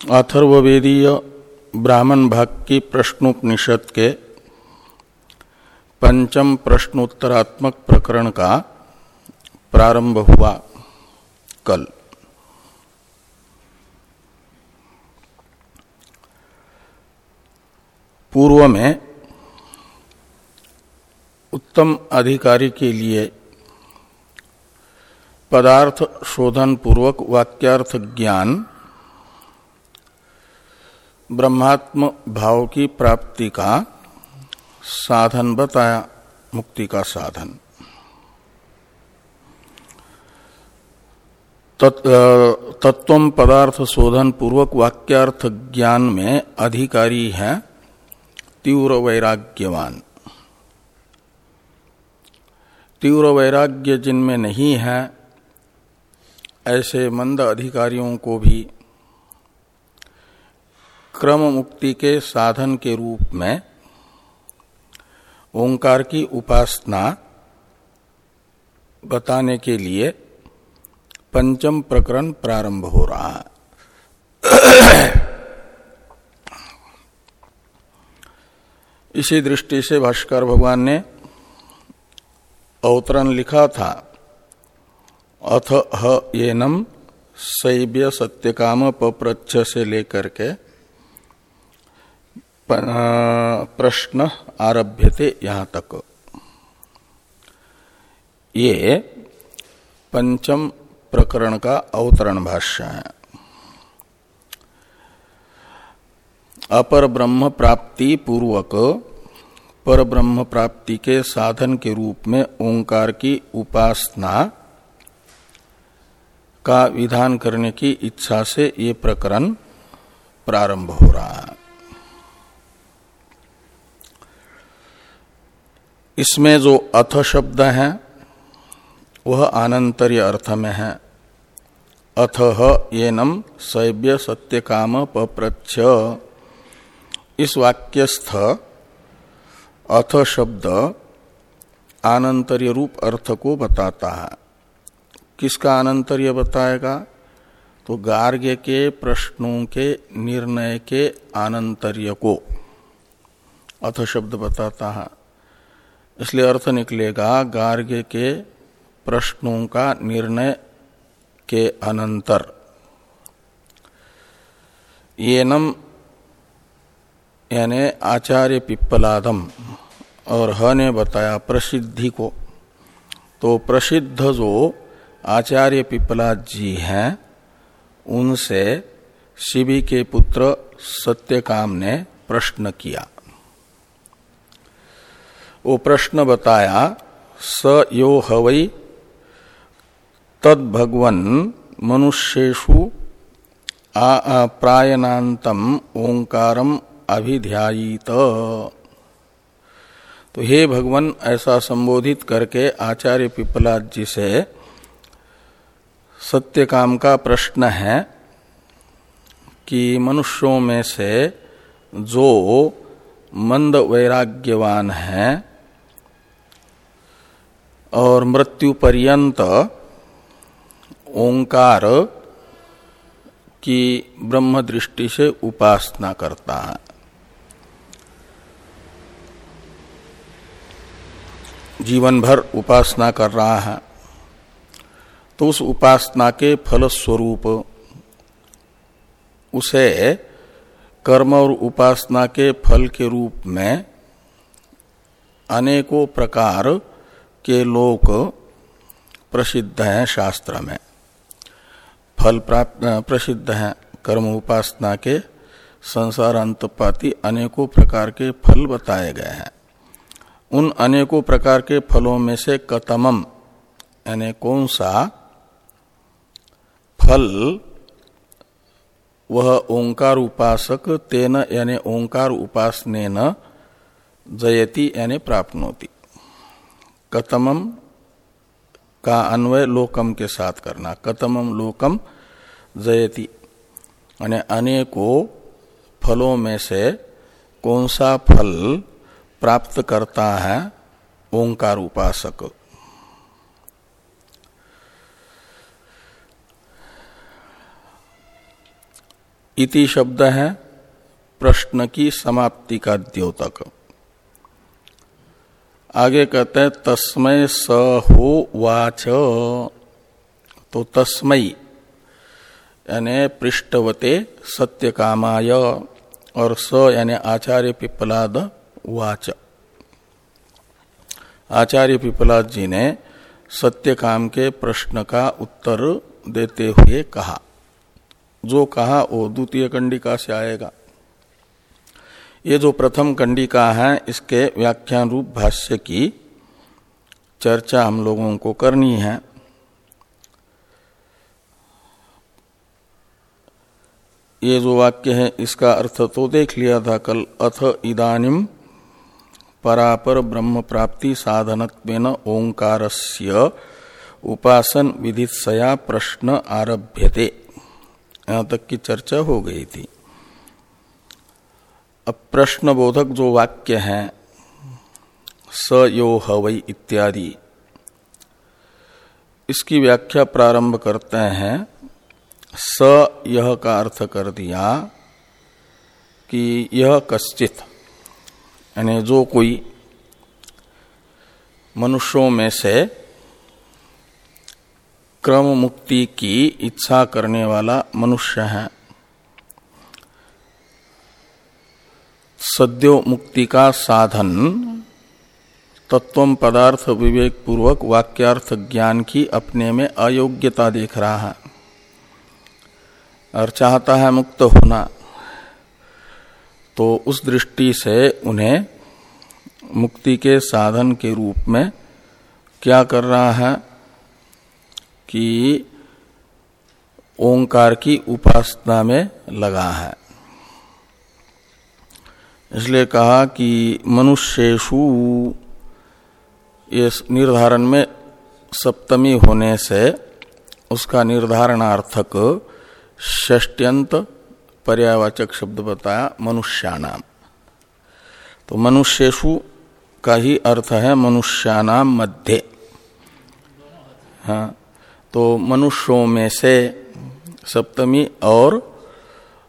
अथर्वेदीय ब्राह्मण भाग की प्रश्नोपनिषद के पंचम प्रश्नोत्तरात्मक प्रकरण का प्रारंभ हुआ कल। पूर्व में उत्तम अधिकारी के लिए पदार्थ शोधन पूर्वक वाक्यार्थ ज्ञान ब्रह्मात्म भाव की प्राप्ति का साधन बताया, मुक्ति का साधन। तत्व पदार्थ शोधन पूर्वक वाक्यार्थ ज्ञान में अधिकारी है, तीव्र वैराग्यवान। तीव्र वैराग्य जिनमें नहीं है, ऐसे मंद अधिकारियों को भी क्रम मुक्ति के साधन के रूप में ओंकार की उपासना बताने के लिए पंचम प्रकरण प्रारंभ हो रहा है। इसी दृष्टि से भाष्कर भगवान ने अवतरण लिखा था, अथ ह येनम शैव्य सत्यकाम पप्रच्छ से लेकर के प्रश्न आरभ्यते यहाँ तक। ये पंचम प्रकरण का अवतरण भाष्य है। अपर ब्रह्म प्राप्ति पूर्वक पर ब्रह्म प्राप्ति के साधन के रूप में ओंकार की उपासना का विधान करने की इच्छा से ये प्रकरण प्रारंभ हो रहा है। इसमें जो अथ शब्द है, वह आनंतर्य अर्थ में है। अथ ये नम सैव्य सत्य काम पप्रच्छ। इस वाक्यस्थ अथ शब्द आनंतर्य रूप अर्थ को बताता है। किसका आनंतर्य बताएगा? तो गार्ग्य के प्रश्नों के निर्णय के आनंतर्य को अथ शब्द बताता है। इसलिए अर्थ निकलेगा गार्ग्य के प्रश्नों का निर्णय के अनंतर। येनम, यानी आचार्य पिप्पलादम और ह ने बताया प्रसिद्धि को। तो प्रसिद्ध जो आचार्य पिप्पलाद जी हैं, उनसे शिवी के पुत्र सत्यकाम ने प्रश्न किया। वो प्रश्न बताया, स यो हवई तद भगवन मनुष्येषु प्रायनातम ओंकारम अभिध्यायित। तो हे भगवान, ऐसा संबोधित करके आचार्य पिपलाद जी से सत्य काम का प्रश्न है कि मनुष्यों में से जो मंद वैराग्यवान है और मृत्यु पर्यंत ओंकार की ब्रह्म दृष्टि से उपासना करता है। जीवन भर उपासना कर रहा है। तो उस उपासना के फल स्वरूप उसे कर्म और उपासना के फल के रूप में अनेकों प्रकार के लोक प्रसिद्ध हैं शास्त्र में। फल प्राप्त, प्रसिद्ध हैं कर्म उपासना के संसार अंतपाती अनेकों प्रकार के फल बताए गए हैं। उन अनेकों प्रकार के फलों में से कतमम, यानी कौन सा फल, वह ओंकार उपासक तेन, यानी ओंकार उपासने न जयति, यानी प्राप्नोति कतमम का अन्वय लोकम के साथ करना। कतमम लोकम जयति। यानी अनेकों फलों में से कौन सा फल प्राप्त करता है? ओंकार उपासक। इति शब्द है प्रश्न की समाप्ति का द्योतक। आगे कहते हैं तस्मय स हो वाच। तो तस्मय यानी पृष्ठवते सत्य कामाय और स, यानी आचार्य पिपलाद वाच। आचार्य पिपलाद जी ने सत्य काम के प्रश्न का उत्तर देते हुए कहा। जो कहा, वो द्वितीय कंडिका से आएगा। ये जो प्रथम कंडिका है, इसके व्याख्यान रूप भाष्य की चर्चा हम लोगों को करनी है। ये जो वाक्य है, इसका अर्थ तो देख लिया था कल, अथ इदानिम परापर ब्रह्म प्राप्ति साधन ओंकार उपासन विधित्सया प्रश्न आरभ्यते। यहाँ तक की चर्चा हो गई थी। अब प्रश्न बोधक जो वाक्य है, स, यो हवई इत्यादि, इसकी व्याख्या प्रारंभ करते हैं। स, यह का अर्थ कर दिया कि यह कश्चित, यानी जो कोई मनुष्यों में से क्रम मुक्ति की इच्छा करने वाला मनुष्य है। सद्यो मुक्ति का साधन तत्व पदार्थ विवेक पूर्वक वाक्यार्थ ज्ञान की अपने में अयोग्यता देख रहा है। और चाहता है मुक्त होना तो उस दृष्टि से उन्हें मुक्ति के साधन के रूप में क्या कर रहा है कि ओंकार की उपासना में लगा है। इसलिए कहा कि मनुष्येशु ये निर्धारण में सप्तमी होने से उसका निर्धारणार्थक षष्ट्यंत पर्यावाचक शब्द बताया मनुष्यानाम तो मनुष्येशु का ही अर्थ है मनुष्यानाम मध्य। हाँ तो मनुष्यों में से सप्तमी और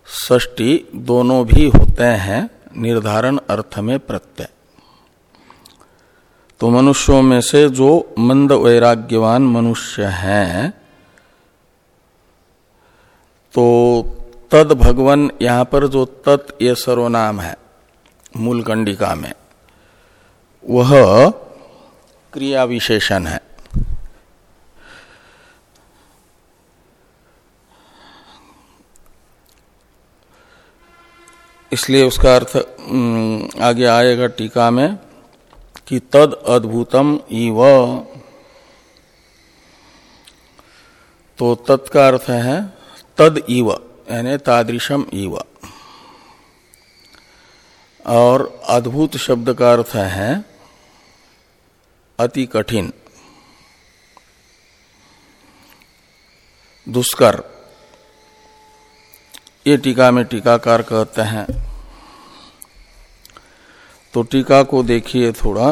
षष्टी दोनों भी होते हैं। निर्धारण अर्थ में प्रत्यय। तो मनुष्यों में से जो मंद वैराग्यवान मनुष्य हैं तो तद भगवान यहाँ पर जो तत् ये सर्वनाम है मूल कंडिका में, वह क्रिया विशेषण है। इसलिए उसका अर्थ आगे आएगा टीका में कि तद अद्भुतम इव। तो तत्का अर्थ है तद इव, यानी तादृशम इव। और अद्भुत शब्द का अर्थ है अति कठिन, दुष्कर। ये टीका में टीकाकार कहते हैं। तो टीका को देखिए थोड़ा।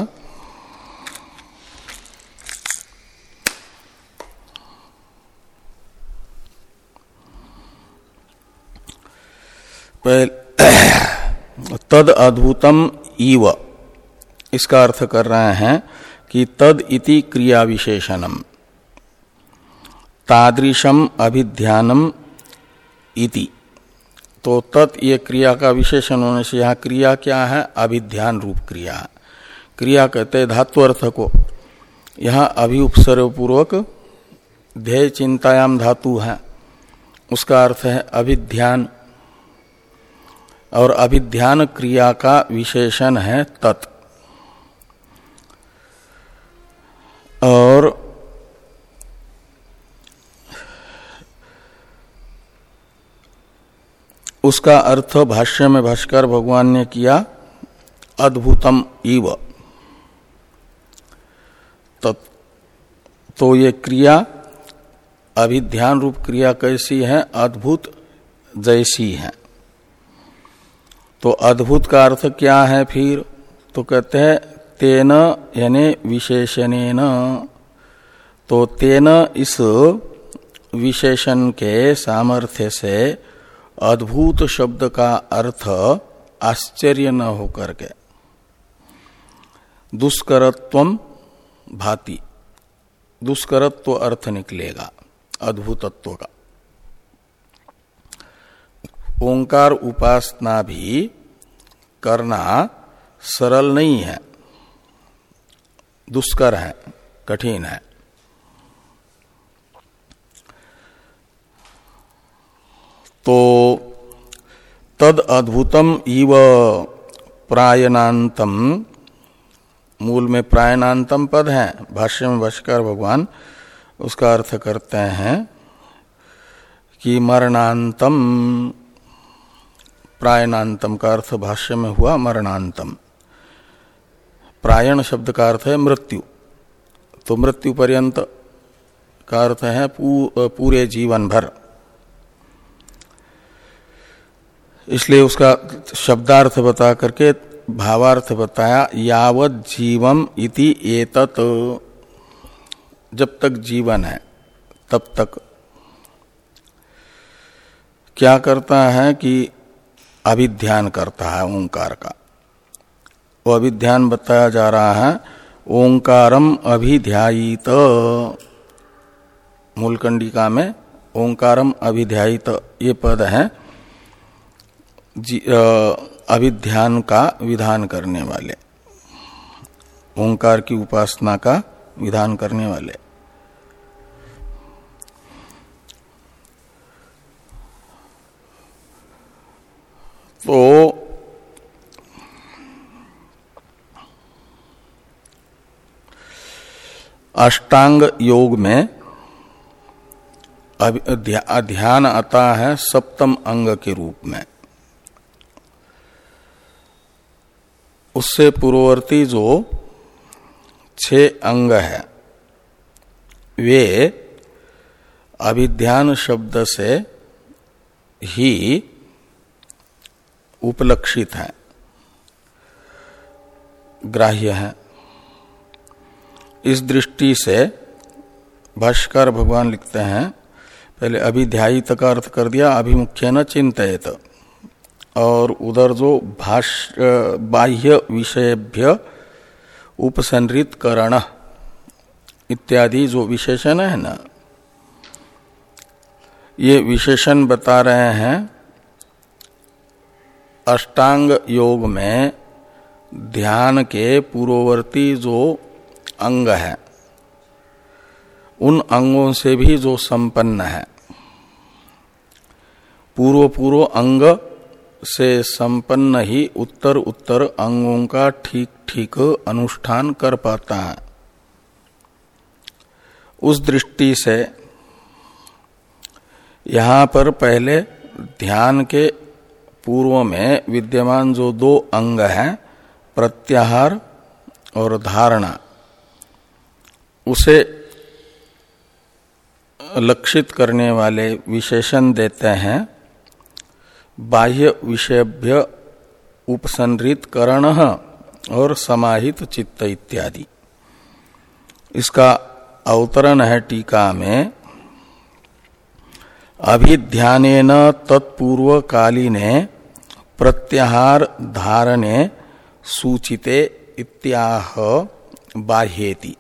तद अद्भुतम इव। इसका अर्थ कर रहे हैं कि तद इति क्रिया विशेषणम तादृशम अभिध्यानम इति। तो तत् ये क्रिया का विशेषण होने से यहाँ क्रिया क्या है? अभिध्यान रूप क्रिया। क्रिया कहते हैं धातु अर्थ को। यहाँ अभिउपसर्ग पूर्वक ध्येय चिंतायाम धातु है। उसका अर्थ है अभिध्यान। और अभिध्यान क्रिया का विशेषण है तत्। उसका अर्थ भाष्य में भाष्कर भगवान ने किया, अद्भुतम इव। तो ये क्रिया, अभी ध्यान रूप क्रिया कैसी है, अद्भुत जैसी है। तो अद्भुत का अर्थ क्या है फिर? तो कहते हैं, तेन यानी विशेषण तो तेन इस विशेषण के सामर्थ्य से अद्भुत शब्द का अर्थ आश्चर्य न होकर के। दुष्करत्व भाति। दुष्करत्व अर्थ निकलेगा, अद्भुतत्व का। ओंकार उपासना भी करना सरल नहीं है, दुष्कर है, कठिन है। तो तद अद्भुतम इव प्रायनातम मूल में प्रायनातम पद है भाष्य में भाष्कर भगवान, उसका अर्थ करते हैं कि मरणांतम प्रायनातम का अर्थ भाष्य में हुआ मरणांतम प्रायण शब्द का अर्थ है मृत्यु। तो मृत्यु पर्यंत का अर्थ है पूरे जीवन भर इसलिए उसका शब्दार्थ बता करके भावार्थ बताया, यावत जीवम इति एतत। जब तक जीवन है, तब तक। क्या करता है कि अभिध्यान करता है ओंकार का। वो अभिध्यान बताया जा रहा है, ओंकारम अभिध्यायित। मूलकंडिका में ओंकारम अभिध्यायित, ये पद है। अभिध्यान का विधान करने वाले, ओंकार की उपासना का विधान करने वाले। तो अष्टांग योग में ध्यान आता है सप्तम अंग के रूप में। उससे पूर्ववर्ती जो छह अंग है, वे अभिध्यान शब्द से ही उपलक्षित हैं, ग्राह्य है। इस दृष्टि से भाष्कर भगवान लिखते हैं, पहले अभिध्यायित का अर्थ कर दिया, अभिमुख्य न चिंतित और उधर जो भाष्य, बाह्य विषयभ्य उपसंरित करण इत्यादि जो विशेषण है ना, ये विशेषण बता रहे हैं, अष्टांग योग में ध्यान के पूर्ववर्ती जो अंग है, उन अंगों से भी जो संपन्न है। पूर्व पूर्व अंग से संपन्न ही उत्तर उत्तर अंगों का ठीक ठीक अनुष्ठान कर पाता है। उस दृष्टि से यहाँ पर पहले ध्यान के पूर्व में विद्यमान जो दो अंग हैं, प्रत्याहार और धारणा, उसे लक्षित करने वाले विशेषण देते हैं। बाह्य विषयभ्य उपसंरित करण और समाहित चित्त इत्यादि। इसका अवतरण है टीका में। अभिध्यान तत्पूर्व कालीने प्रत्याहार धारणे सूचिते इत्याह बाह्येति।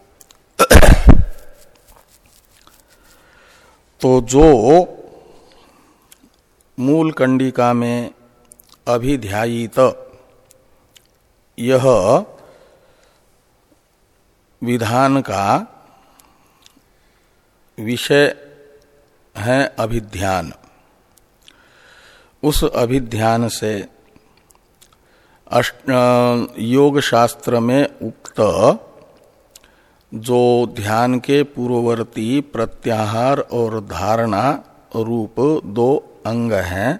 तो जो मूल कंडिका में अभिध्यायित। यह विधान का विषय है अभिध्यान। उस अभिध्यान से योग शास्त्र में उक्त जो ध्यान के पूर्ववर्ती प्रत्याहार और धारणा रूप दो अंग हैं,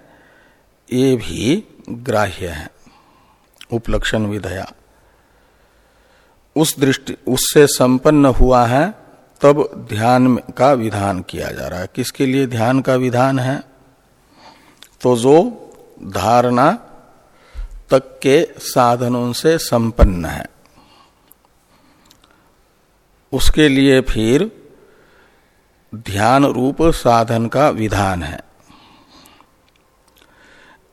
ये भी ग्राह्य है। उपलक्षण विधया उस दृष्टि, उससे संपन्न हुआ है, तब ध्यान का विधान किया जा रहा है। किसके लिए ध्यान का विधान है? तो जो धारणा तक के साधनों से संपन्न है, उसके लिए फिर ध्यान रूप साधन का विधान है।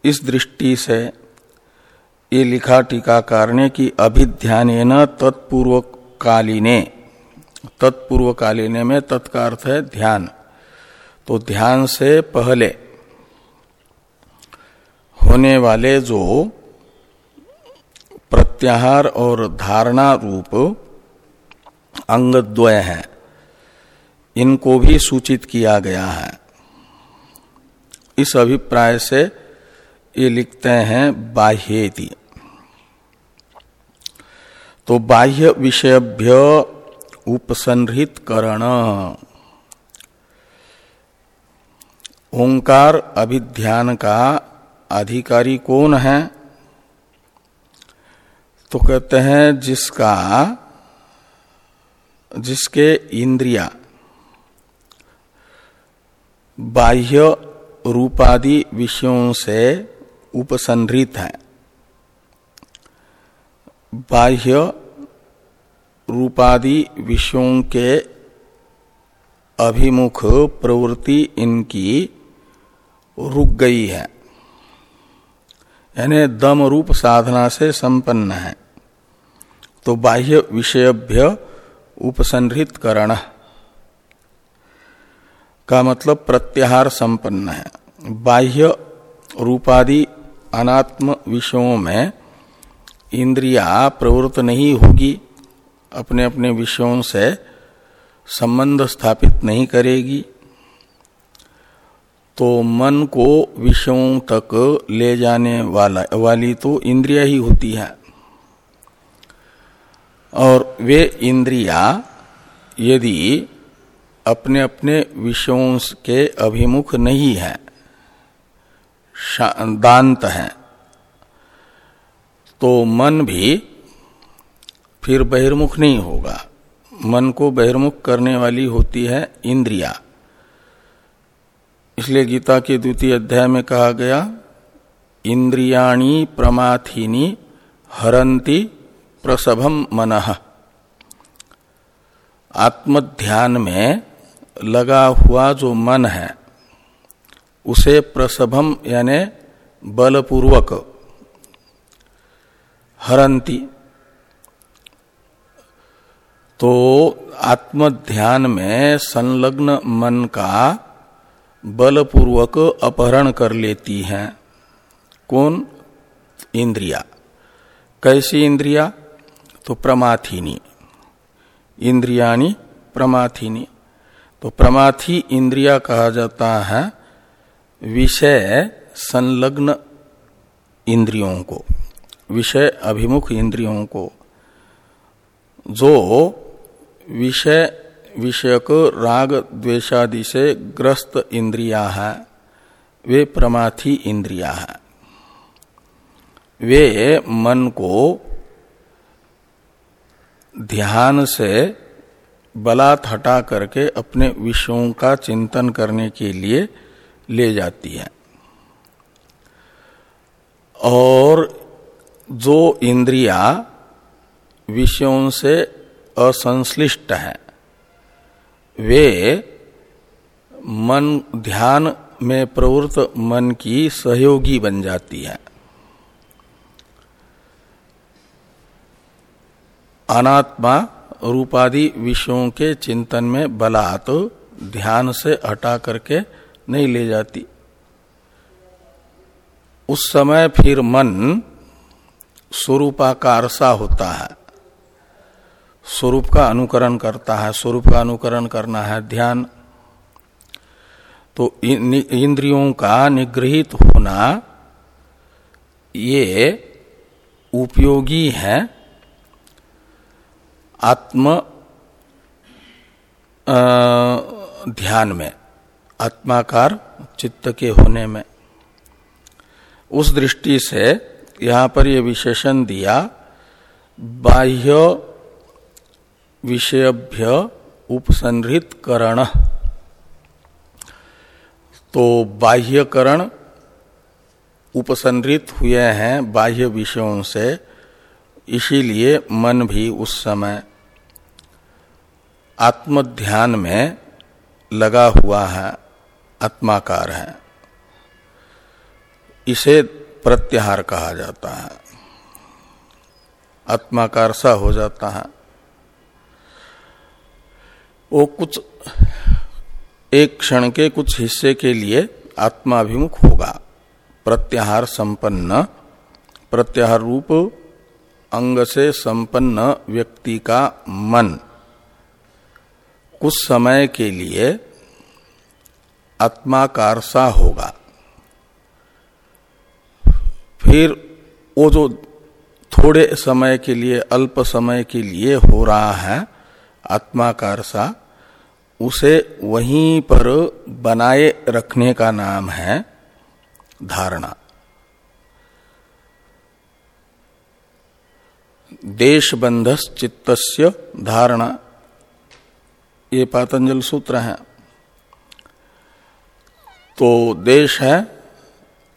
इस दृष्टि से ये लिखा टीकाकार ने कि अभिध्यान तत्पूर्व कालीने तत्पूर्व कालीने में तत्का अर्थ है ध्यान। तो ध्यान से पहले होने वाले जो प्रत्याहार और धारणा रूप अंगद्वय है, इनको भी सूचित किया गया है। इस अभिप्राय से ये लिखते हैं बाह्येति। तो बाह्य विषयभ्य उपसंहृत करण ओंकार अभिध्यान का अधिकारी कौन है? तो कहते हैं जिसका, जिसके इंद्रिया, बाह्य रूपादि विषयों से उपसंहृत है। बाह्य रूपादि विषयों के अभिमुख प्रवृत्ति इनकी रुक गई है। यानी दम रूप साधना से संपन्न है। तो बाह्य विषयभ्य उपसंहृत करण का मतलब प्रत्याहार संपन्न है। बाह्य रूपादि अनात्म विषयों में इंद्रिया प्रवृत्त नहीं होगी अपने अपने विषयों से संबंध स्थापित नहीं करेगी। तो मन को विषयों तक ले जाने वाला, वाली तो इंद्रिया ही होती है। और वे इंद्रिया यदि अपने अपने विषयों के अभिमुख नहीं है दांत है। तो मन भी फिर बहिर्मुख नहीं होगा। मन को बहिर्मुख करने वाली होती है इंद्रिया। इसलिए गीता के द्वितीय अध्याय में कहा गया, इंद्रियाणी प्रमाथिनी हरंती प्रसभम मन। आत्मध्यान में लगा हुआ जो मन है उसे प्रसभम, यानी बलपूर्वक हरंती। तो आत्मध्यान में संलग्न मन का बलपूर्वक अपहरण कर लेती हैं। कौन? इंद्रिया। कैसी इंद्रिया? तो प्रमाथिनी। इंद्रियानी प्रमाथिनी। तो प्रमाथी इंद्रिया कहा जाता है विषय संलग्न इंद्रियों को, विषय अभिमुख इंद्रियों को, जो विषय, विषयक राग द्वेषादि से ग्रस्त इंद्रिया है, वे प्रमाथी इंद्रिया है। वे मन को ध्यान से बलात् हटा करके अपने विषयों का चिंतन करने के लिए ले जाती है। और जो इंद्रिया विषयों से असंश्लिष्ट है, वे मन, ध्यान में प्रवृत्त मन की सहयोगी बन जाती है। अनात्मा रूपादि विषयों के चिंतन में बलात् ध्यान से हटा करके नहीं ले जाती। उस समय फिर मन स्वरूपाकार सा होता है। स्वरूप का अनुकरण करता है स्वरूप का अनुकरण करना है ध्यान। तो इंद्रियों का निगृहित होना ये उपयोगी है। आत्म आ, ध्यान में। आत्माकार चित्त के होने में। उस दृष्टि से यहाँ पर यह विशेषण दिया, बाह्य विषयभ्य उपसंहृत करण तो बाह्यकरण उपसंहृत हुए हैं बाह्य विषयों से, इसीलिए मन भी उस समय आत्मध्यान में लगा हुआ है। आत्माकार है। इसे प्रत्याहार कहा जाता है। आत्माकार सा हो जाता है। वो कुछ, एक क्षण के कुछ हिस्से के लिए आत्माभिमुख होगा। प्रत्याहार संपन्न, प्रत्याहार रूप, अंग से संपन्न व्यक्ति का मन। कुछ समय के लिए आत्माकार सा होगा। फिर वो जो थोड़े समय के लिए, अल्प समय के लिए हो रहा है आत्माकार सा उसे वहीं पर बनाए रखने का नाम है धारणा। देश बंधस चित्तस्य धारणा। ये पातंजल सूत्र है। तो देश है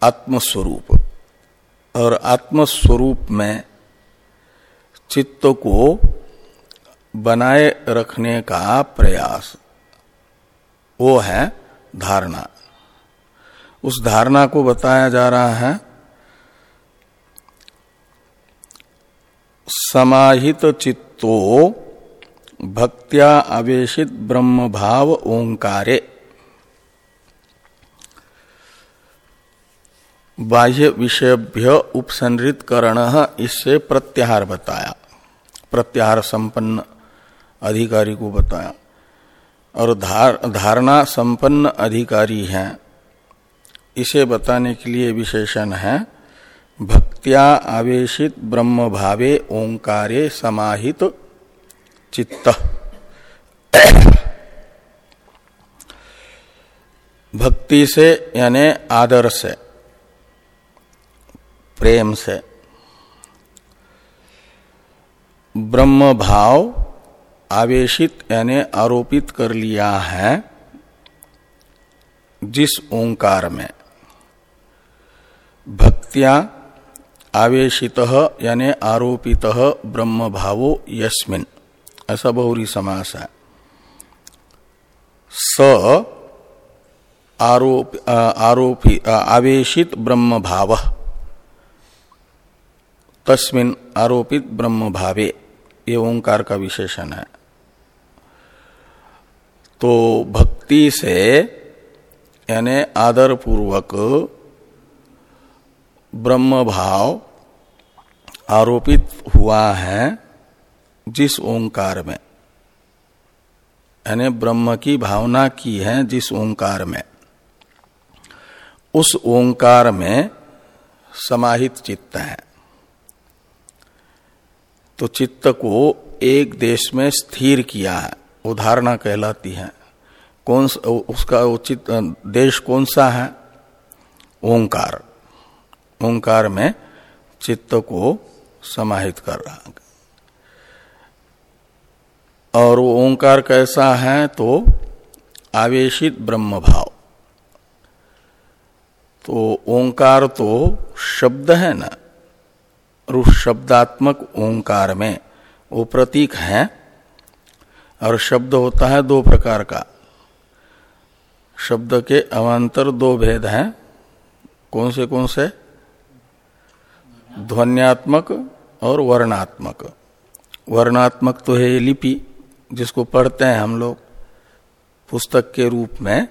आत्मस्वरूप। और आत्मस्वरूप में चित्त को बनाए रखने का प्रयास, वो है धारणा। उस धारणा को बताया जा रहा है, समाहित चित्तो भक्त्या आवेशित ब्रह्म भाव ओंकारे। बाह्य विषयभ्य उपसंहृत करण इससे प्रत्याहार बताया। प्रत्याहार संपन्न अधिकारी को बताया। और धार, धारणा संपन्न अधिकारी है। इसे बताने के लिए विशेषण है भक्त्या आवेशित ब्रह्म भावे ओंकारे समाहित चित्त। भक्ति से यानी आदर से। प्रेम से। ब्रह्म भाव आवेशित यानी आरोपित कर लिया है जिस ओंकार में। भक्तिया आवेशित यानी आरोपित ब्रह्म भावो यस्मिन। ऐसा बहुरी समास है। स आरोप, आरोपी, आवेशित ब्रह्म भाव। तस्मिन आरोपित ब्रह्म भावे ये ओंकार का विशेषण है। तो भक्ति से, यानी आदर पूर्वक ब्रह्म भाव आरोपित हुआ है जिस ओंकार में। यानी ब्रह्म की भावना की है जिस ओंकार में। उस ओंकार में समाहित चित्त है। तो चित्त को एक देश में स्थिर किया है। उदाहरणा कहलाती है। कौन उसका उचित देश कौन सा है? ओंकार। ओंकार में चित्त को समाहित कर रहा और वो ओंकार कैसा है? तो आवेशित ब्रह्म भाव। तो ओंकार तो शब्द है ना। उस शब्दात्मक ओंकार में वो प्रतीक है। और शब्द होता है दो प्रकार का। शब्द के अवान्तर दो भेद हैं। कौन से कौन से? ध्वन्यात्मक और वर्णात्मक। वर्णात्मक तो है लिपि जिसको पढ़ते हैं हम लोग। पुस्तक के रूप में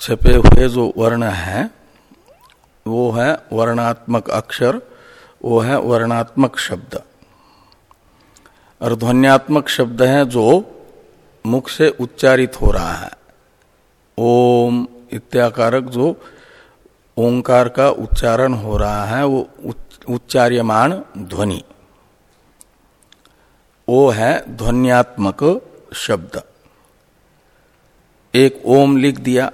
छपे हुए जो वर्ण है, वो है वर्णात्मक अक्षर वो है वर्णात्मक शब्द। और ध्वन्यात्मक शब्द है जो मुख से उच्चारित हो रहा है। ओम इत्याकारक जो ओंकार का उच्चारण हो रहा है, वो उच्चार्यमाण ध्वनि। वो है ध्वन्यात्मक शब्द। एक ओम लिख दिया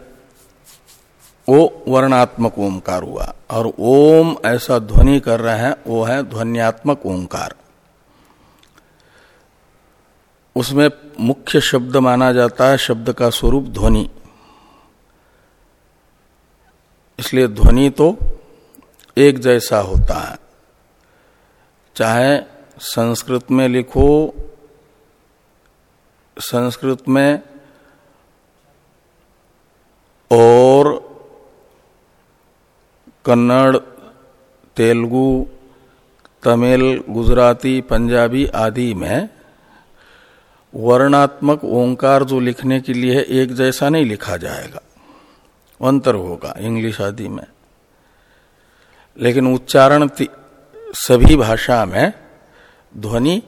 वो वर्णात्मक ओंकार हुआ। और ओम ऐसा ध्वनि कर रहे हैं, वो है ध्वनियात्मक ओंकार। उसमें मुख्य शब्द माना जाता है, शब्द का स्वरूप ध्वनि। इसलिए ध्वनि तो एक जैसा होता है। चाहे संस्कृत में लिखो, संस्कृत में और कन्नड़, तेलुगु, तमिल, गुजराती, पंजाबी आदि में वर्णात्मक ओंकार जो लिखने के लिए है एक जैसा नहीं लिखा जाएगा। अंतर होगा इंग्लिश आदि में। लेकिन उच्चारण सभी भाषा में ध्वनि,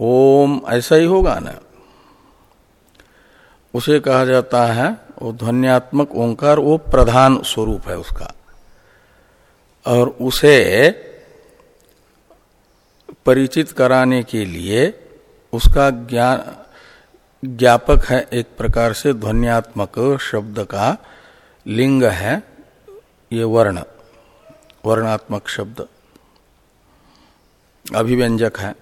ओम ऐसा ही होगा ना। उसे कहा जाता है, वो ध्वनियात्मक ओंकार वो प्रधान स्वरूप है उसका। और उसे परिचित कराने के लिए उसका ज्ञान ज्ञापक है एक प्रकार से ध्वनियात्मक शब्द का लिंग है, ये वर्ण, वर्णात्मक शब्द। अभिव्यंजक है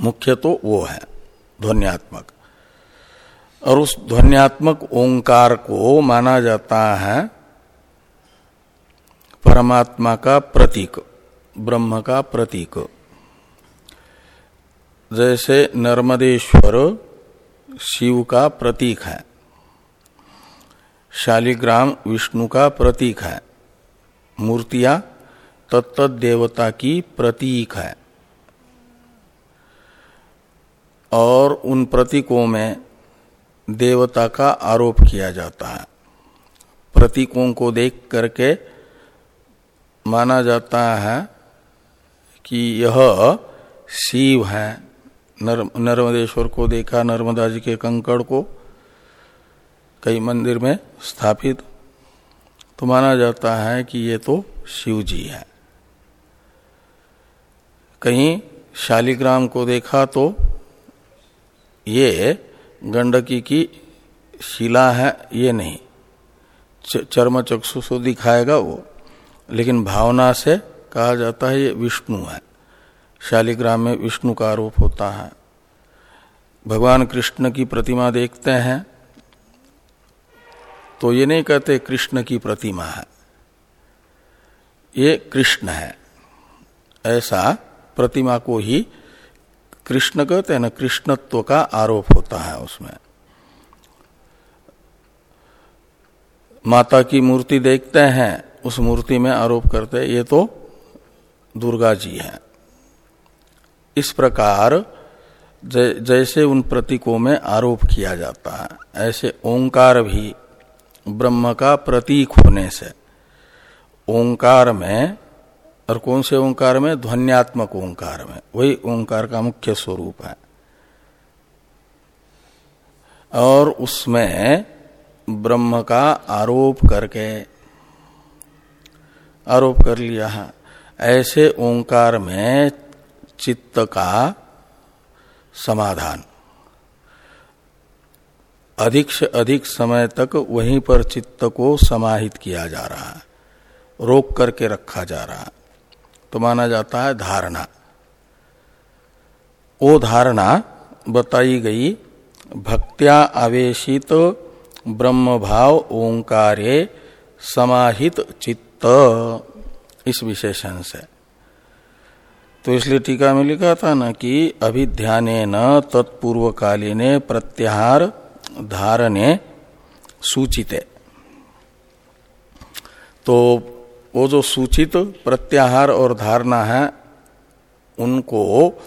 मुख्य तो वो है, ध्वनियात्मक। और उस ध्वनियात्मक ओंकार को माना जाता है परमात्मा का प्रतीक, ब्रह्म का प्रतीक। जैसे नर्मदेश्वर शिव का प्रतीक है, शालिग्राम विष्णु का प्रतीक है, मूर्तियाँ तत्त देवता की प्रतीक है। और उन प्रतीकों में देवता का आरोप किया जाता है। प्रतीकों को देख करके माना जाता है कि यह शिव है। नर, नर्मदेश्वर को देखा नर्मदा जी के कंकड़ को कई मंदिर में स्थापित। तो माना जाता है कि ये तो शिव जी है। कहीं शालिग्राम को देखा तो ये गंडकी की शिला है ये नहीं। चर्म चक्षु दिखाएगा वो। लेकिन भावना से कहा जाता है, ये विष्णु है। शालिग्राम में विष्णु का आरोप होता है। भगवान कृष्ण की प्रतिमा देखते हैं तो ये नहीं कहते कृष्ण की प्रतिमा है। ये कृष्ण है। ऐसा प्रतिमा को ही कृष्ण कहते हैं ना, कृष्णत्व का आरोप होता है उसमें। माता की मूर्ति देखते हैं उस मूर्ति में आरोप करते, ये तो दुर्गा जी है। इस प्रकार जैसे उन प्रतीकों में आरोप किया जाता है, ऐसे ओंकार भी ब्रह्म का प्रतीक होने से। ओंकार में, और कौन से ओंकार में? ध्वनियात्मक ओंकार में। वही ओंकार का मुख्य स्वरूप है। और उसमें ब्रह्म का आरोप करके आरोप कर लिया है। ऐसे ओंकार में चित्त का समाधान। अधिक से अधिक समय तक वहीं पर चित्त को समाहित किया जा रहा है। रोक करके रखा जा रहा है। तो माना जाता है धारणा। वो धारणा बताई गई, भक्त्या आवेशित ब्रह्म भाव ओंकारे समाहित चित्त इस विशेषण से। तो इसलिए टीका में लिखा था ना कि अभिध्यान न तत्पूर्वकालीने प्रत्याहार धारणे सूचित। तो वो जो सूचित प्रत्याहार और धारणा है, उनको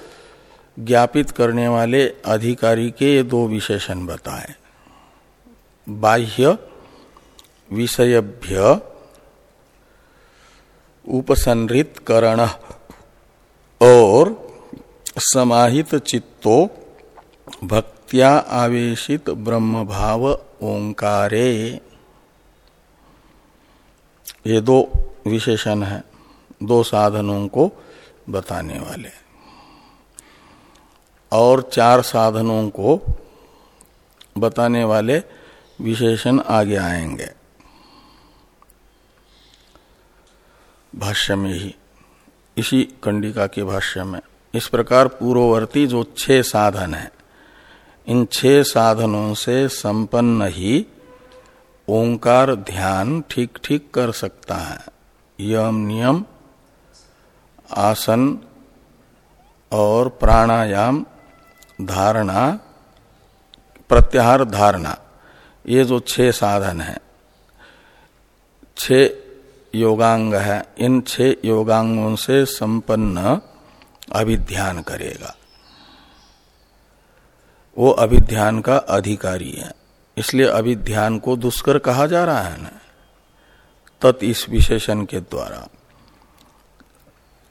ज्ञापित करने वाले अधिकारी के ये दो विशेषण बताए। बाह्य विषयभ्य उपसंहृत करण और समाहित चित्तो भक्त्या आवेशित ब्रह्म भाव ओंकारे। ये दो विशेषण है, दो साधनों को बताने वाले। और चार साधनों को बताने वाले विशेषण आगे आएँगे। भाष्य में ही, इसी कंडिका के भाष्य में, इस प्रकार पूर्ववर्ती जो छह साधन है, इन छह साधनों से संपन्न ही ओंकार ध्यान ठीक ठीक कर सकता है। यम नियम, आसन और प्राणायाम, धारणा, प्रत्याहार धारणा, ये जो छह साधन है, छह योगांग। है इन छह योगांगों से संपन्न अभिध्यान करेगा। वो अभिध्यान का अधिकारी है। इसलिए अभिध्यान को दुष्कर कहा जा रहा है ना? तत् इस विशेषण के द्वारा।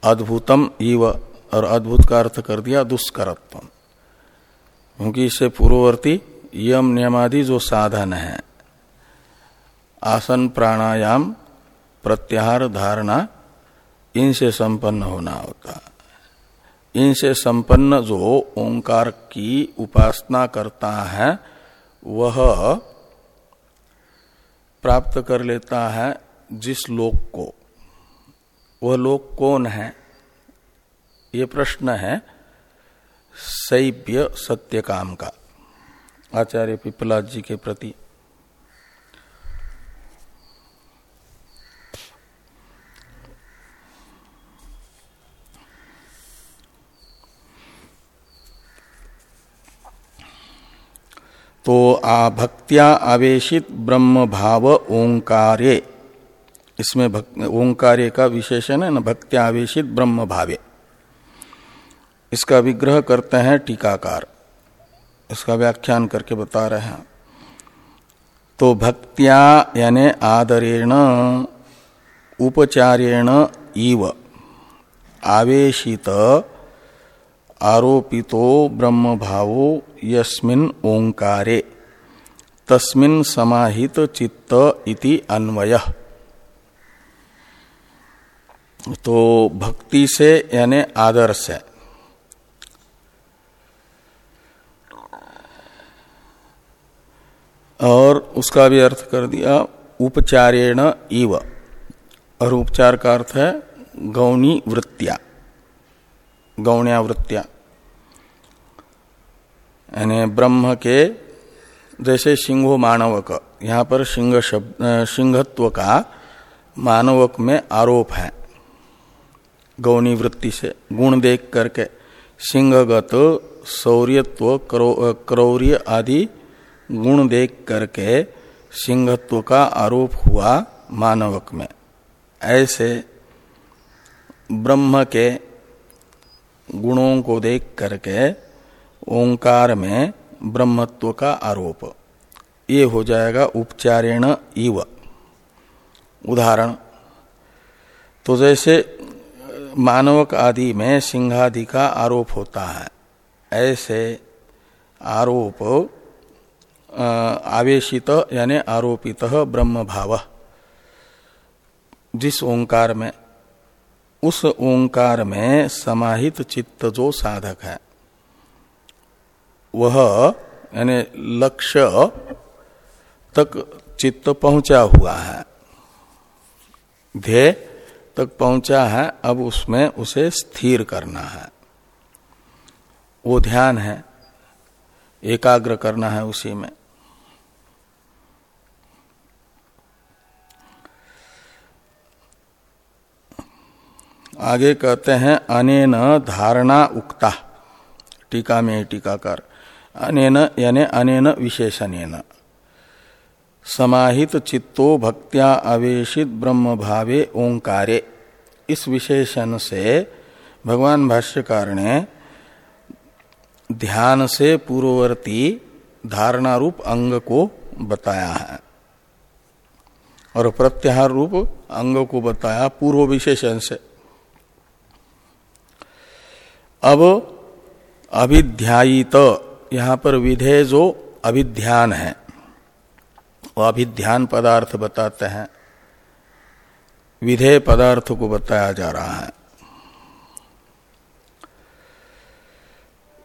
अद्भुतम इव, और अद्भुत का अर्थ कर दिया दुष्करत्व क्योंकि इससे पूर्ववर्ती यम नियमादि जो साधन है, आसन प्राणायाम प्रत्याहार धारणा इनसे संपन्न होना होता। इनसे संपन्न जो ओंकार की उपासना करता है, वह प्राप्त कर लेता है जिस लोक को। वह लोक कौन है? ये प्रश्न है सैभ्य सत्य काम का। आचार्य पिपला जी के प्रति तो आ भक्त्या आवेशित ब्रह्म भाव ओंकारे। इसमें ओंकार्य का विशेषण है न भक्त्यावेशित ब्रह्म भावे इसका विग्रह करते हैं टीकाकार। इसका व्याख्यान करके बता रहे हैं। तो भक्त्या यानी आदरेण, उपचारेण इव, आवेशित, आरोपितो ब्रह्म भावो यस्मिन ओंकारे तस्मिन समाहित चित्त इति अन्वयः। तो भक्ति से यानी आदर से और उसका भी अर्थ कर दिया, उपचारेण इव। और उपचार का अर्थ है, गौणी वृत्तिया गौण्या वृत्तिया यानी ब्रह्म के, जैसे सिंहो मानवक, यहाँ पर सिंह शब्द सिंहत्व का मानवक में आरोप है। गौणी वृत्ति से गुण देख करके सिंहगत, शौर्यत्व क्रौर्य आदि गुण देख करके सिंहत्व का आरोप हुआ मानवक में। ऐसे ब्रह्म के गुणों को देख करके ओंकार में ब्रह्मत्व का आरोप। ये हो जाएगा उपचारेण इव। उदाहरण तो जैसे, मानवक आदि में सिंहादि का आरोप होता है। ऐसे आरोप आवेशित यानी आरोपित ब्रह्म भाव जिस ओंकार में, उस ओंकार में समाहित चित्त जो साधक है। वह यानी लक्ष्य तक चित्त पहुँचा हुआ है। ध्येय तक पहुँचा है, अब उसमें उसे स्थिर करना है। वो ध्यान है, एकाग्र करना है उसी में। आगे कहते हैं, अनेन धारणा उक्ता, टीका में टीकाकार। अनेन, यानी अनेन विशेषण समाहित चित्तो भक्त्या आवेशित ब्रह्म भावे ओंकारे। इस विशेषण से भगवान भाष्यकार ने ध्यान से पूर्ववर्ती धारणा रूप अंग को बताया है और प्रत्याहार रूप अंग को बताया पूर्व विशेषण से। अब अभिध्यायित यहाँ पर विधेय जो अभिध्यान है। वो अभिध्यान पदार्थ बताते हैं। विधेय पदार्थ को बताया जा रहा है।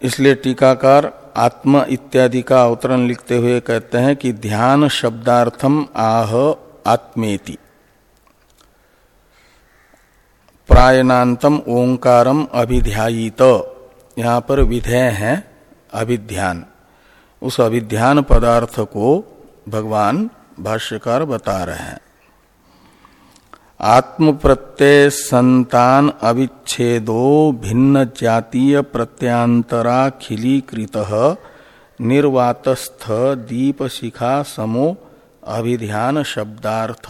इसलिए टीकाकार आत्म इत्यादि का अवतरण लिखते हुए कहते हैं कि ध्यान शब्दार्थम आह आत्मेति। प्रायनातम ओंकारम अभिध्यायित। यहाँ पर विधेय है। अभिध्यान उस अभिध्यान पदार्थ को भगवान भाष्यकार बता रहे हैं। आत्म प्रत्यय संतान अविच्छेदो भिन्न जातीय प्रत्यांतराखिलीकृत निर्वातस्थ दीप शिखा समो अभिध्यान शब्दार्थ।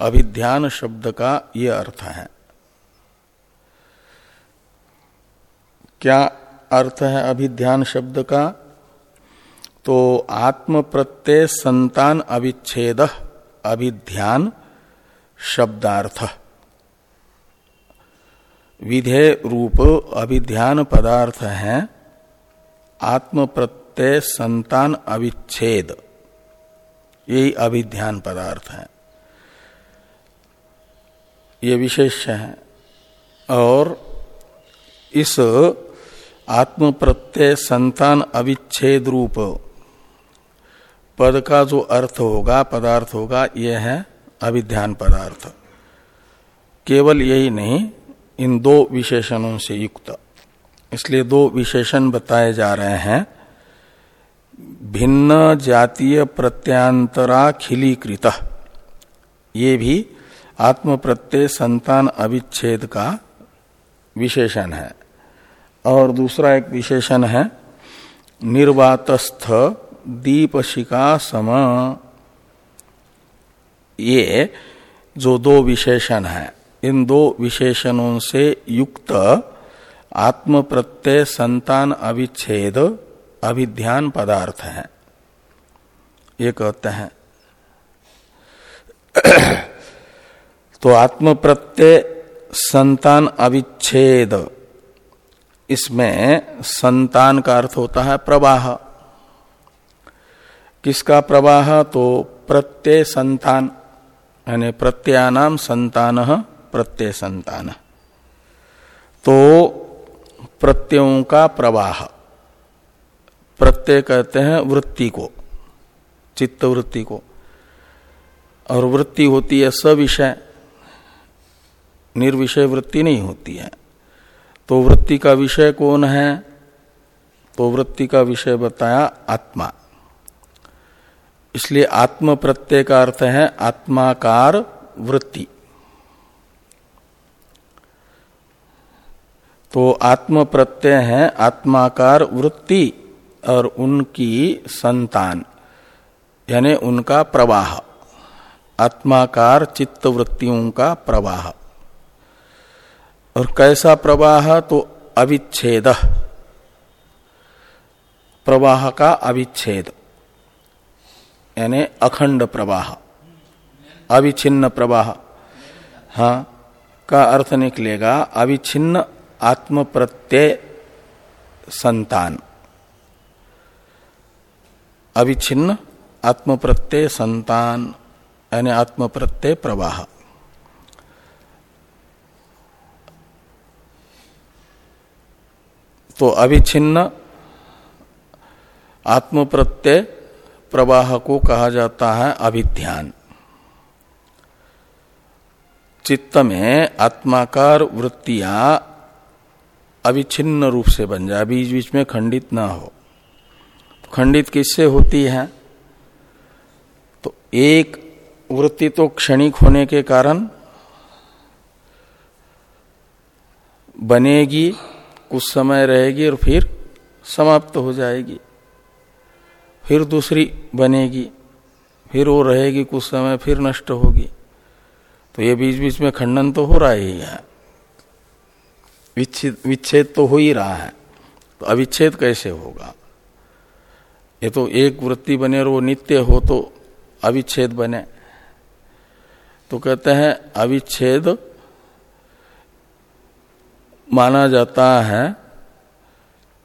अभिध्यान शब्द का ये अर्थ है। क्या अर्थ है अभिध्यान शब्द का तो आत्म प्रत्यय संतान अविच्छेद, अभिध्यान शब्दार्थ। विधेय रूप अभिध्यान पदार्थ है आत्म प्रत्यय संतान अविच्छेद यही अभिध्यान पदार्थ है। ये विशेष है। और इस आत्म प्रत्यय संतान अविच्छेद रूप। पद का जो अर्थ होगा, पदार्थ होगा यह है अभिध्यान पदार्थ। केवल यही नहीं, इन दो विशेषणों से युक्त। इसलिए दो विशेषण बताए जा रहे हैं। भिन्न जातीय प्रत्यांतरा खिलीकृत ये भी आत्म प्रत्यय संतान अविच्छेद का विशेषण है। और दूसरा एक विशेषण है, निर्वातस्थ दीपशिका सम। ये जो दो विशेषण है, इन दो विशेषणों से युक्त आत्म प्रत्यय संतान अविच्छेद अभिध्यान पदार्थ है। ये कहते हैं। तो आत्म प्रत्यय संतान अविच्छेद इसमें संतान का अर्थ होता है प्रवाह। किसका प्रवाह? तो प्रत्यय संतान, यानी प्रत्ययानाम संतान प्रत्यय संतान। तो प्रत्ययों का प्रवाह। प्रत्यय कहते हैं वृत्ति को चित्त वृत्ति को। और वृत्ति होती है सविषय, निर्विषय वृत्ति नहीं होती है। तो वृत्ति का विषय कौन है? तो वृत्ति का विषय बताया आत्मा। इसलिए आत्म प्रत्यय का अर्थ है आत्माकार वृत्ति। तो आत्म प्रत्यय है आत्माकार वृत्ति और उनकी संतान, यानी उनका प्रवाह। आत्माकार चित्त वृत्तियों का प्रवाह। और कैसा प्रवाह तो अविच्छेद। प्रवाह का अविच्छेद, यानी अखंड प्रवाह, अविच्छिन्न प्रवाह। हाँ का अर्थ निकलेगा अविच्छिन्न आत्म प्रत्यय संतान। अविच्छिन्न आत्म प्रत्यय संतान, यानी आत्म प्रत्यय प्रवाह। तो अविच्छिन्न आत्म प्रत्यय प्रवाह को कहा जाता है अभिध्यान चित्त में आत्माकार वृत्तियाँ अविच्छिन्न रूप से बन जाए, बीच बीच में खंडित ना हो। खंडित किससे होती है? तो एक वृत्ति तो क्षणिक होने के कारण बनेगी कुछ समय रहेगी और फिर समाप्त हो जाएगी। फिर दूसरी बनेगी, फिर वो रहेगी कुछ समय, फिर नष्ट होगी। तो ये बीच बीच में खंडन तो हो रहा ही है। विच्छेद तो हो ही रहा है। तो अविच्छेद कैसे होगा? ये तो एक वृत्ति बने और वो नित्य हो तो अविच्छेद बने। तो कहते हैं, अविच्छेद माना जाता है,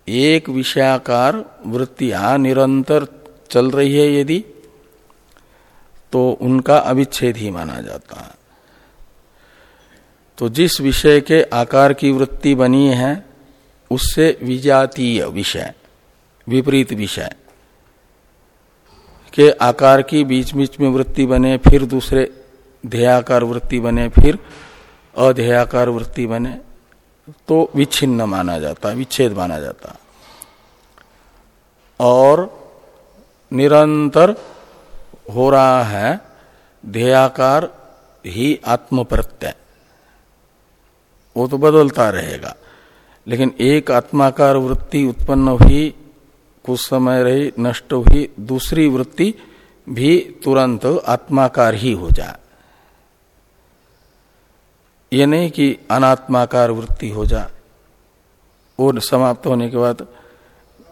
एक विषयाकार वृत्तियाँ निरंतर चल रही है यदि तो उनका अविच्छेद ही माना जाता है। तो जिस विषय के आकार की वृत्ति बनी है, उससे विजातीय विषय, विपरीत विषय के आकार की बीच बीच में वृत्ति बने, फिर दूसरे ध्येयाकार वृत्ति बने, फिर अध्ययाकार वृत्ति बने तो विच्छिन्न माना जाता है विच्छेद माना जाता। और निरंतर हो रहा है ध्येयाकार ही आत्म प्रत्यय वो तो बदलता रहेगा। लेकिन एक आत्माकार वृत्ति उत्पन्न हुई, कुछ समय रही, नष्ट हुई, दूसरी वृत्ति भी तुरंत आत्माकार ही हो जाए। ये नहीं कि अनात्माकार वृत्ति हो जा। वो समाप्त होने के बाद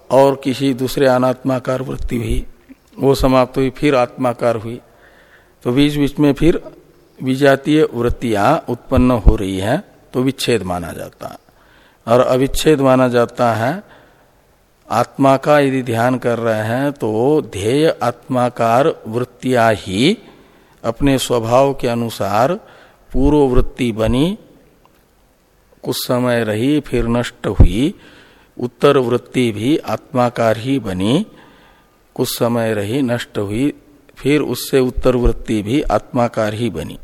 और किसी दूसरे अनात्माकार वृत्ति हुई। वो समाप्त हुई, फिर आत्माकार हुई। तो बीच बीच में फिर विजातीय वृत्तियाँ उत्पन्न हो रही हैं तो विच्छेद माना जाता और अविच्छेद माना जाता है, आत्मा का यदि ध्यान कर रहे हैं तो ध्येय आत्माकार वृत्तियाँ ही अपने स्वभाव के अनुसार पूर्व वृत्ति बनी, कुछ समय रही, फिर नष्ट हुई उत्तर वृत्ति भी आत्माकार ही बनी, कुछ समय रही, नष्ट हुई, फिर उससे उत्तर वृत्ति भी आत्माकार ही बनी।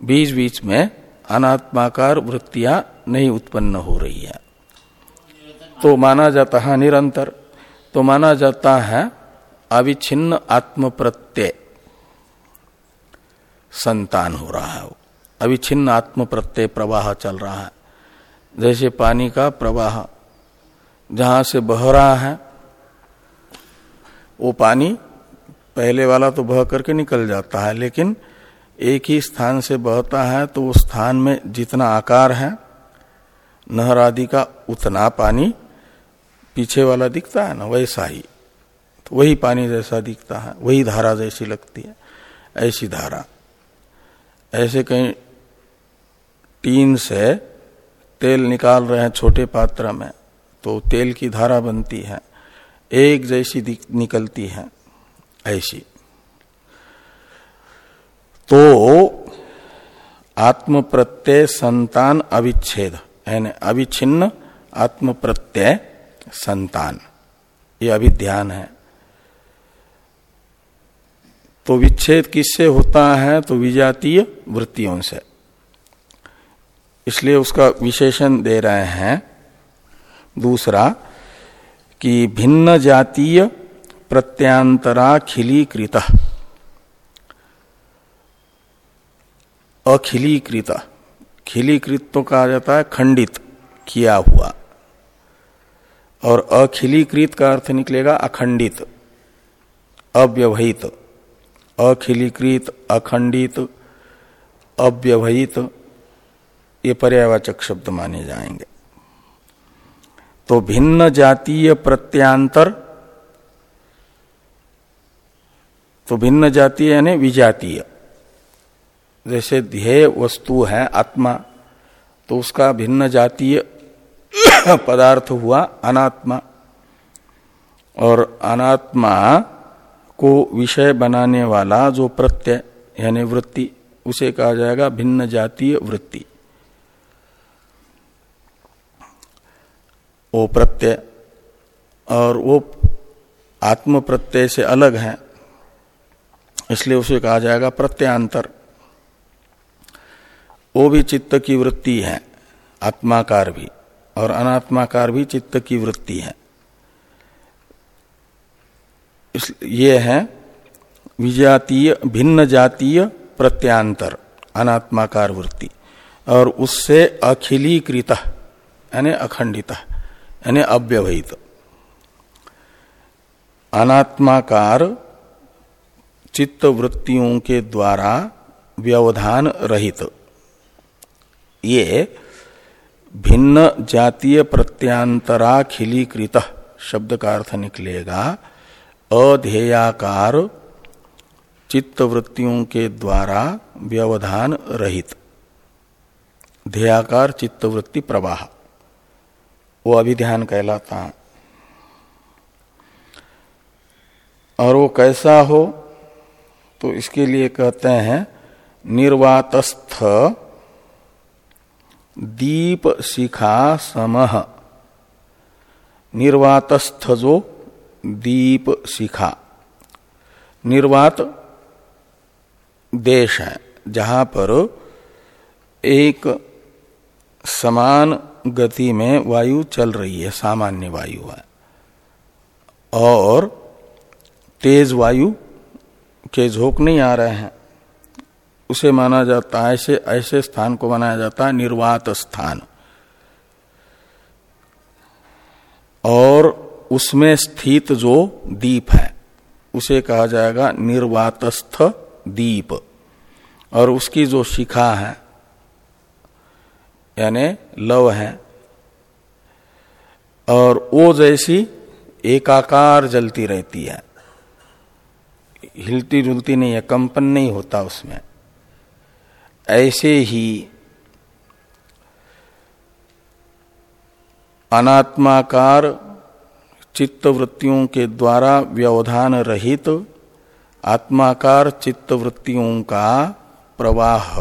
बीच बीच में अनात्माकार वृत्तियाँ नहीं उत्पन्न हो रही है। तो माना जाता है निरंतर तो माना जाता है अविच्छिन्न आत्म प्रत्यय संतान हो रहा है अविच्छिन्न आत्म प्रत्यय प्रवाह चल रहा है। जैसे पानी का प्रवाह, जहाँ से बह रहा है, वो पानी पहले वाला तो बह करके निकल जाता है, लेकिन एक ही स्थान से बहता है तो उस स्थान में जितना आकार है, नहर आदि का उतना पानी पीछे वाला दिखता है ना, वैसा ही। तो वही पानी जैसा दिखता है, वही धारा जैसी लगती है, ऐसी धारा। ऐसे कहीं टीन से तेल निकाल रहे हैं छोटे पात्र में तो तेल की धारा बनती है। एक जैसी निकलती है, ऐसी। तो आत्म प्रत्यय संतान अविच्छेद, यानी अविच्छिन्न आत्म प्रत्यय संतान। ये अभिध्यान है। तो विच्छेद किससे होता है? तो विजातीय वृत्तियों से। इसलिए उसका विशेषण दे रहे हैं। दूसरा, कि भिन्न जातीय प्रत्यांतरा खिलीकृत अखिलीकृत। खिलीकृत तो कहा जाता है खंडित, किया हुआ। और अखिलीकृत का अर्थ निकलेगा अखंडित, अव्यवहित। अखिलीकृत, अखंडित, अव्यवहित, ये पर्यावाचक शब्द माने जाएँगे। तो भिन्न जातीय प्रत्यांतर तो भिन्न जातीय यानी विजातीय। जैसे ध्येय वस्तु है, आत्मा तो उसका भिन्न जातीय पदार्थ हुआ अनात्मा। और अनात्मा को विषय बनाने वाला जो प्रत्यय, यानी वृत्ति, उसे कहा जाएगा भिन्न जातीय वृत्ति। वो प्रत्यय और वो आत्म प्रत्यय से अलग है, इसलिए उसे कहा जाएगा प्रत्यांतर वो भी चित्त की वृत्ति है, आत्माकार भी, और अनात्माकार भी चित्त की वृत्ति है। ये है विजातीय भिन्न जातीय प्रत्यांतर, अनात्माकार वृत्ति। और उससे अखिलीकृत, यानी अखंडित, यानी अव्यवहित। अनात्माकार चित्त वृत्तियों के द्वारा व्यवधान रहित। ये भिन्न जातीय प्रत्यांतराखिलीकृत शब्द का अर्थ निकलेगा। अध्येयाकार चित्त वृत्तियों के द्वारा व्यवधान रहित। ध्येयाकार चित्तवृत्ति प्रवाह। वो अभिध्यान कहलाता है। और वो कैसा हो तो इसके लिए कहते हैं, निर्वातस्थ दीप शिखा समह। निर्वातस्थ जो दीप शिखा। निर्वात देश है, जहाँ पर एक समान गति में वायु चल रही है, सामान्य वायु है। और तेज वायु के झोंक नहीं आ रहे हैं। उसे माना जाता है, ऐसे ऐसे स्थान को माना जाता है, निर्वात स्थान। और उसमें स्थित जो दीप है, उसे कहा जाएगा निर्वातस्थ दीप। और उसकी जो शिखा है, यानी लव है, और वो जैसी एकाकार जलती रहती है। हिलती जुलती नहीं है, कंपन नहीं होता उसमें। ऐसे ही अनात्माकार चित्त वृत्तियों के द्वारा व्यवधान रहित आत्माकार चित्तवृत्तियों का प्रवाह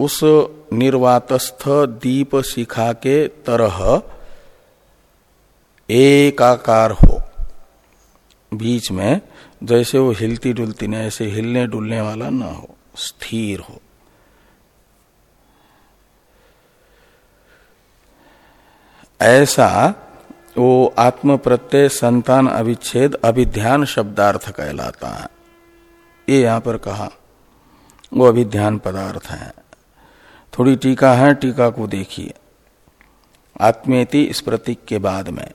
उस निर्वातस्थ दीप शिखा के तरह एकाकार हो। बीच में जैसे वो हिलती डुलती नहीं ऐसे हिलने डुलने वाला ना हो, स्थिर हो। ऐसा वो आत्म प्रत्यय संतान, अविच्छेद, अभिध्यान शब्दार्थ कहलाता है। ये यहाँ पर कहा, वो अभिध्यान पदार्थ है। थोड़ी टीका है, टीका को देखिए। आत्मेति इस प्रतीक के बाद में।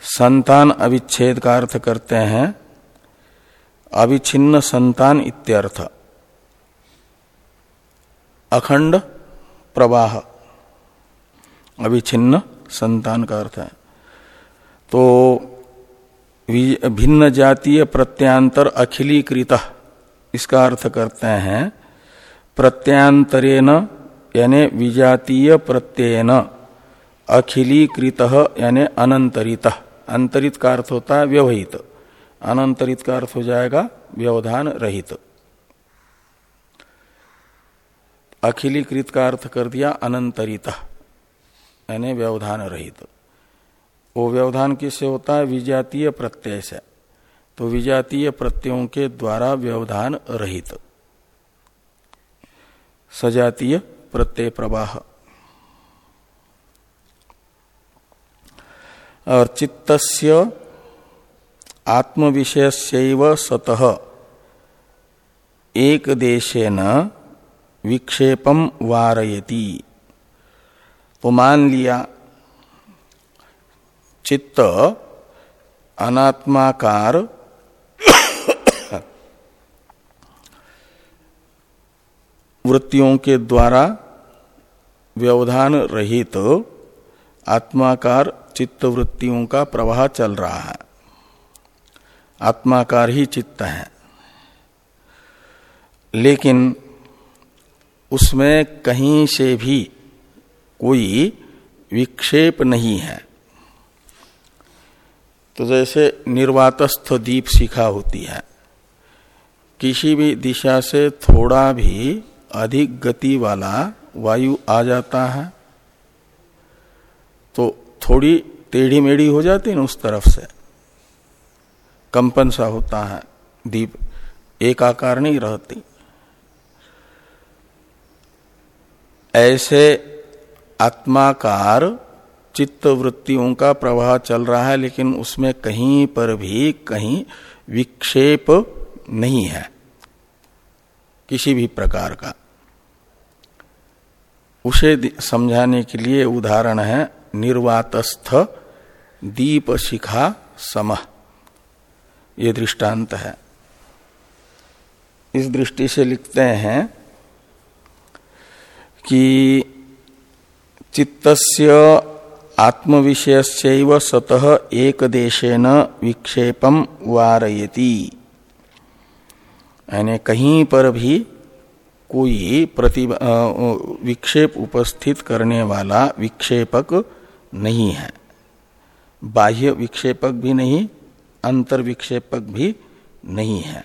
संतान, अविच्छेद का अर्थ करते हैं, अविच्छिन्न संतान इत्यर्थ। अखंड प्रवाह, अविच्छिन्न संतान का अर्थ है। तो भिन्न जातीय प्रत्यांतर अखिलीकृत, इसका अर्थ करते हैं, प्रत्यांतरेण, यानी विजातीय प्रत्ययन, अखिलीकृत, यानी अनंतरित। अंतरित का अर्थ होता है व्यवहित। अनंतरित का अर्थ हो जाएगा व्यवधान रहित। अखिलीकृत का अर्थ कर दिया अनंतरित, यानी व्यवधान रहित। वो व्यवधान किससे होता है? विजातीय प्रत्यय से। तो विजातीय प्रत्ययों के द्वारा व्यवधान रहित। सजातीय प्रत्यय प्रवाह। और चित्तस्य आत्म विषय सतह एक देशेन विक्षेपम वारयति। तो मान लिया चित्त अनात्माकार वृत्तियों के द्वारा व्यवधान रहित तो आत्माकार चित्त वृत्तियों का प्रवाह चल रहा है। आत्माकार ही चित्त है। लेकिन उसमें कहीं से भी कोई विक्षेप नहीं है। तो जैसे निर्वातस्थ दीप शिखा होती है। किसी भी दिशा से थोड़ा भी अधिक गति वाला वायु आ जाता है तो थोड़ी टेढ़ी मेढ़ी हो जाती है ना उस तरफ़ से। कंपन सा होता है, दीप एक आकार नहीं रहती। ऐसे आत्माकार चित्त वृत्तियों का प्रवाह चल रहा है, लेकिन उसमें कहीं पर भी कहीं विक्षेप नहीं है, किसी भी प्रकार का। उसे समझाने के लिए उदाहरण है, निर्वातस्थ दीप शिखा सम। ये दृष्टांत है। इस दृष्टि से लिखते हैं कि चित्तस्य आत्म विषय से सतह एक देशेन विक्षेपम वारयति। यानी कहीं पर भी कोई प्रति विक्षेप उपस्थित करने वाला विक्षेपक नहीं है। बाह्य विक्षेपक भी नहीं, अंतर विक्षेपक भी नहीं है।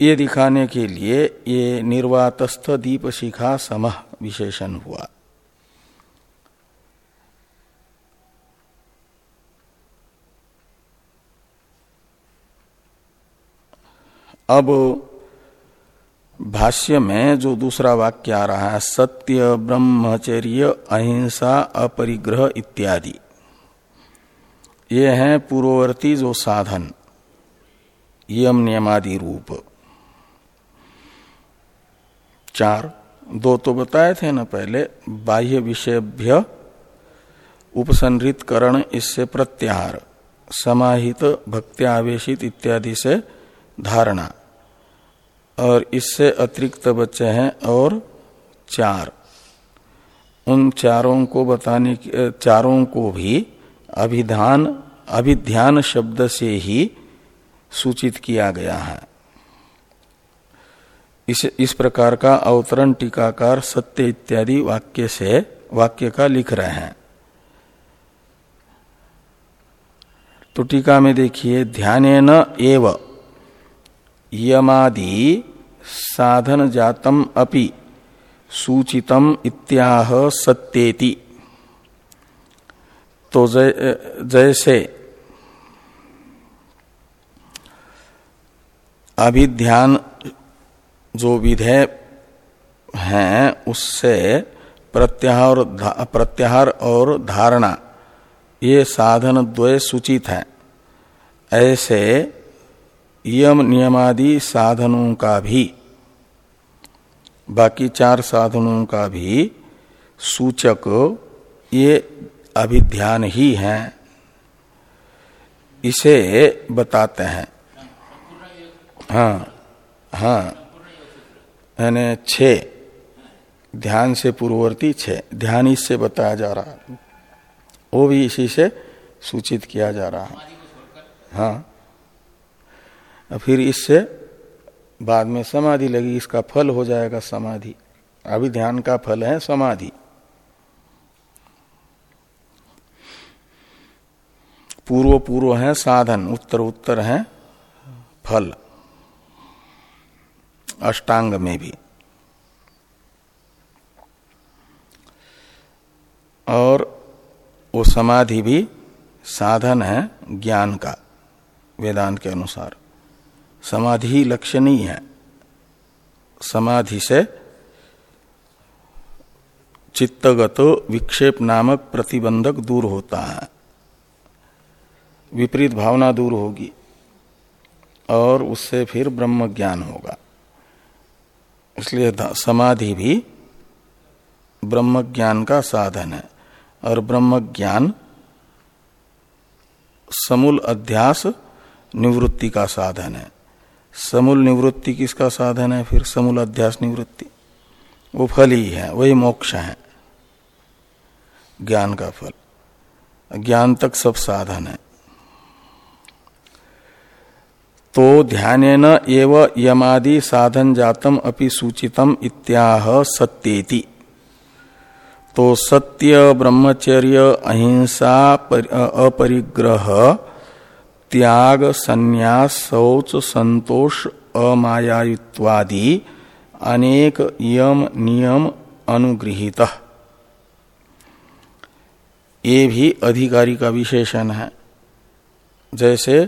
ये दिखाने के लिए ये निर्वातस्थ दीप शिखा समह विशेषण हुआ। अब भाष्य में जो दूसरा वाक्य आ रहा है, सत्य ब्रह्मचर्य अहिंसा, अपरिग्रह इत्यादि। ये हैं पूर्ववर्ती जो साधन, यम नियमादि रूप। चार, दो तो बताए थे ना पहले, बाह्य विषयभ्य उपसंहृत करण इससे प्रत्याहार, समाहित, भक्त्यावेशित इत्यादि से धारणा। और इससे अतिरिक्त बच्चे हैं और चार। उन चारों को बताने चारों को भी अभिधान, अभिध्यान शब्द से ही सूचित किया गया है। इस इस प्रकार का अवतरण टीकाकार सत्य इत्यादि वाक्य से, वाक्य का लिख रहे हैं। तो टीका में देखिए ध्यान न एव। यमादि साधन जातम अपि सूचितम इत्याह सत्येति। तो जैसे अभिध्यान जो विधेय हैं, उससे प्रत्याहार प्रत्याहार और धारणा, ये साधन द्वय सूचित हैं। ऐसे यम नियमादि साधनों का भी। बाकी चार साधनों का भी सूचक ये अभिध्यान ही है। इसे बताते हैं। हाँ हाँ। यानी छ। ध्यान से पूर्ववर्ती छ। ध्यान इससे बताया जा रहा। है वो भी इसी से सूचित किया जा रहा। है हाँ। फिर इससे बाद में समाधि लगी, इसका फल हो जाएगा समाधि। अभी ध्यान का फल है समाधि। पूर्व पूर्व है साधन, उत्तर उत्तर है फल। अष्टांग में भी। और वो समाधि भी साधन है ज्ञान का, वेदांत के अनुसार। समाधि लक्ष्य है। समाधि से चित्तगत विक्षेप नामक प्रतिबंधक दूर होता है। विपरीत भावना दूर होगी और उससे फिर ब्रह्म ज्ञान होगा। इसलिए समाधि भी ब्रह्म ज्ञान का साधन है और ब्रह्म ज्ञान समूल अध्यास निवृत्ति का साधन है। समूल निवृत्ति किसका साधन है? फिर समूल अध्यास निवृत्ति। वो फल ही है, वही मोक्ष है। ज्ञान का फल। ज्ञान तक सब साधन है। तो ध्यान एव यमादि साधन जातम अपि सूचितम इत्याह सत्येति। तो सत्य, ब्रह्मचर्य, अहिंसा अपरिग्रह त्याग, संन्यास, शौच, संतोष, अमायायुत्वादि, अनेक यम, नियम, अनुगृहित। ये भी अधिकारी का विशेषण है। जैसे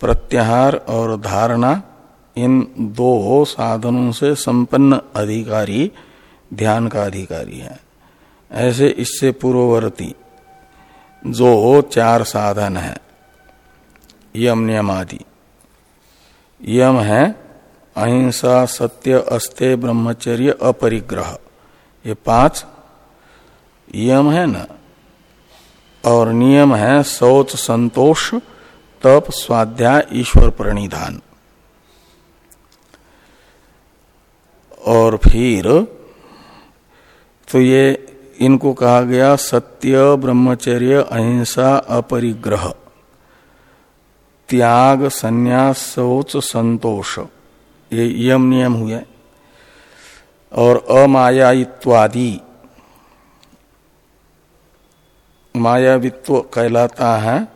प्रत्याहार और धारणा, इन दो साधनों से संपन्न अधिकारी ध्यान का अधिकारी है। ऐसे इससे पूर्ववर्ती, जो चार साधन है। यम नियम आदि यम है अहिंसा, सत्य, अस्ते, ब्रह्मचर्य, अपरिग्रह। ये पाँच। यम है ना। और नियम है शौच संतोष, तप, स्वाध्याय, ईश्वर प्रणिधान। और फिर तो ये इनको कहा गया सत्य, ब्रह्मचर्य, अहिंसा, अपरिग्रह। त्याग संन्यास शौच संतोष ये, यम नियम हुए। और अमायात्वादि मायावित्व कहलाता है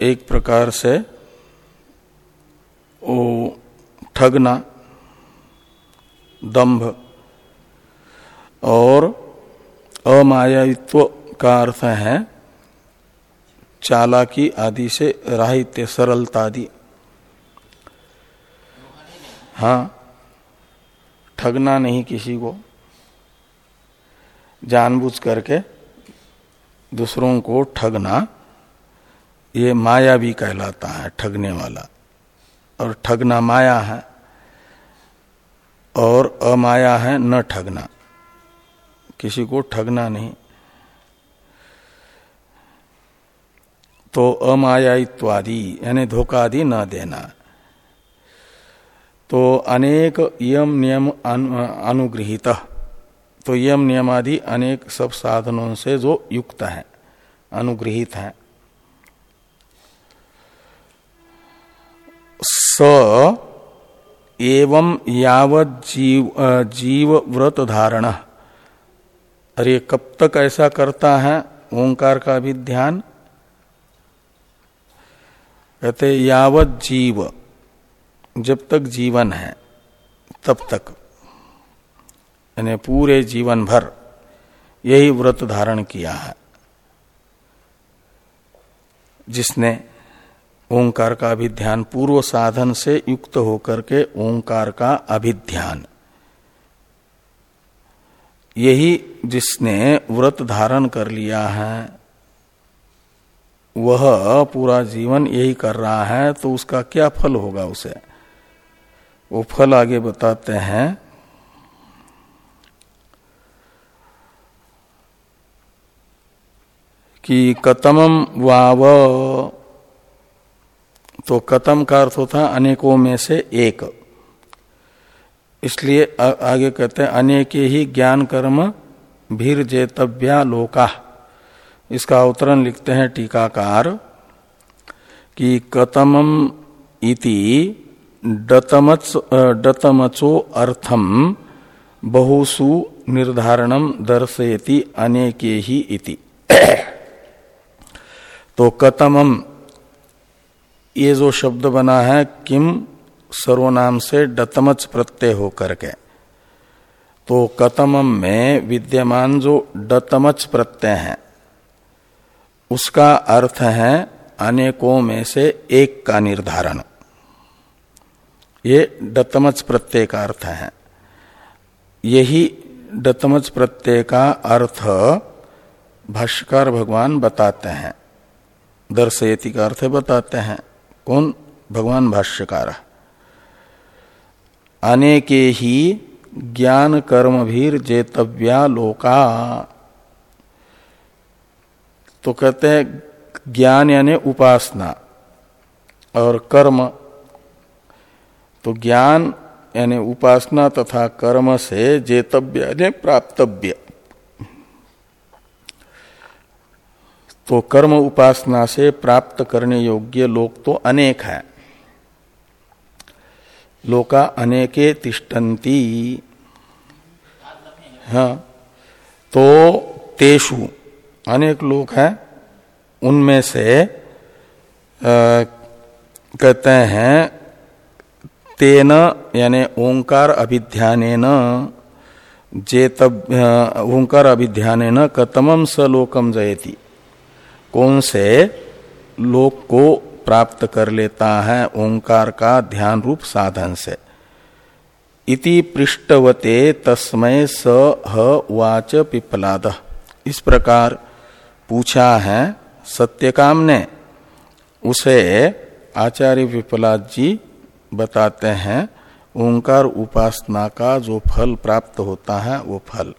एक प्रकार से ओ ठगना, दंभ। और अमायावित्व का अर्थ है चालाकी आदि से राहित्य सरलता आदि। हाँ ठगना नहीं किसी को। जानबूझ करके दूसरों को ठगना, ये माया भी कहलाता है, ठगने वाला। और ठगना माया है, और अमाया है, न ठगना। किसी को ठगना नहीं। तो अमायात्वादि यानी धोखा आदि न देना। तो अनेक यम नियम अनुगृहित तो यम नियम आदि अनेक सब साधनों से जो युक्त है अनुगृहित है। स एवं यावत जीव जीव व्रत धारण। अरे कब तक ऐसा करता है, ओंकार का भी ध्यान कहते यावत जीव, जब तक जीवन है, तब तक। यानी पूरे जीवन भर यही व्रत धारण किया है। जिसने ओंकार का अभिध्यान, पूर्व साधन से युक्त होकर के ओंकार का अभिध्यान। यही जिसने व्रत धारण कर लिया है वह पूरा जीवन यही कर रहा है तो उसका क्या फल होगा उसे? वो फल आगे बताते हैं। कि कतमम वाव तो कतम का अर्थ होता अनेकों में से एक। इसलिए आगे कहते हैं, अनेक ही ज्ञान कर्म भीर जेतव्या लोका। इसका अवतरण लिखते हैं टीकाकार, कि कतमम इति डतमच डतमचो अर्थम बहुसु निर्धारणम दर्शयति अनेके ही इति। तो कतमम, ये जो शब्द बना है किम सर्वनाम से डतमच प्रत्यय होकर के। तो कतमम में विद्यमान जो डतमच प्रत्यय है उसका अर्थ है अनेकों में से एक का निर्धारण। ये डतमच प्रत्यय का अर्थ है। यही डतमच प्रत्यय का अर्थ भाष्कर भगवान बताते हैं। दर्शयति का अर्थ बताते हैं। कौन? भगवान भाष्यकार। अनेके ही ज्ञान कर्म भीर जेतव्या लोका तो कहते हैं ज्ञान यानी उपासना और कर्म। तो ज्ञान यानी उपासना तथा कर्म से जेतव्य यानी प्राप्तव्य। तो कर्म उपासना से प्राप्त करने योग्य लोक तो अनेक है। लोका अनेके तिष्ठन्ति। हाँ तो तेषु। अनेक लोग हैं उनमें से आ, कहते हैं तेन यानी ओंकार अभिध्यान जेतब ओंकार अभिध्यान कतमम स लोकम जयती। कौन से लोक को प्राप्त कर लेता है ओंकार का ध्यान रूप साधन से? इति पृष्ठवते तस्मय स ह वाच पिपलाद इस प्रकार पूछा है, सत्यकाम ने। उसे आचार्य विपलाद जी बताते हैं, ओंकार उपासना का जो फल प्राप्त होता है, वो फल।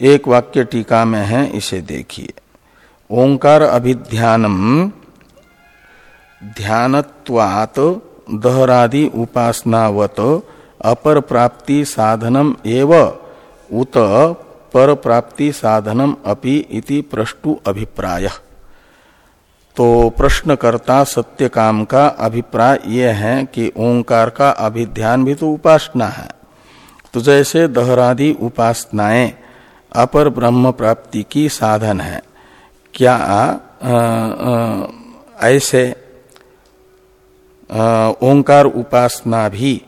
एक वाक्य टीका में है, इसे देखिए। ओंकार अभिध्यानम, ध्यानत्वात दहरादि उपासनावत अपर प्राप्ति साधनम एव उत पर प्राप्ति साधनम अपि इति प्रष्टु अभिप्राय। तो प्रश्नकर्ता सत्य काम का अभिप्राय यह है कि ओंकार का अभिध्यान भी तो उपासना है। तो जैसे दहरादि उपासनाएँ अपर ब्रह्म प्राप्ति की साधन है। क्या आ, आ, ऐसे ओंकार उपासना भी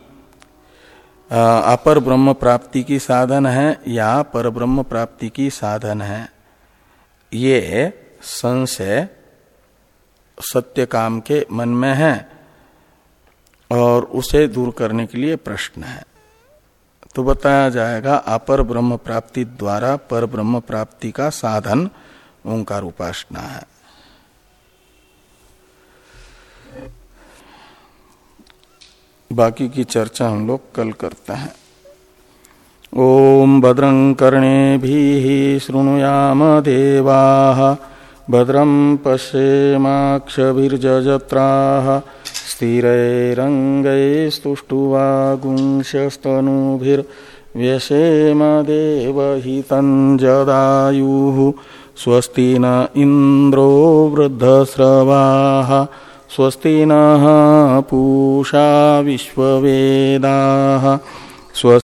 अपर ब्रह्म प्राप्ति की साधन है या पर ब्रह्म प्राप्ति की साधन है। ये संशय सत्य काम के मन में है और उसे दूर करने के लिए प्रश्न है। तो बताया जाएगा, अपर ब्रह्म प्राप्ति द्वारा पर ब्रह्म प्राप्ति का साधन, ओंकार उपासना है। बाकी की चर्चा हम लोग कल करते हैं। ओम भद्रं कर्णे शृणुयाम देवा भद्रम पश्येम्क्षजत्रा स्थिरैरङ्गैस्तुष्टुवागुंशस्तनूभिर्व्यसेम देवहितञ्जदायुः स्वस्ति न इंद्रो वृद्धस्रवा। स्वस्ति नूषा पूषा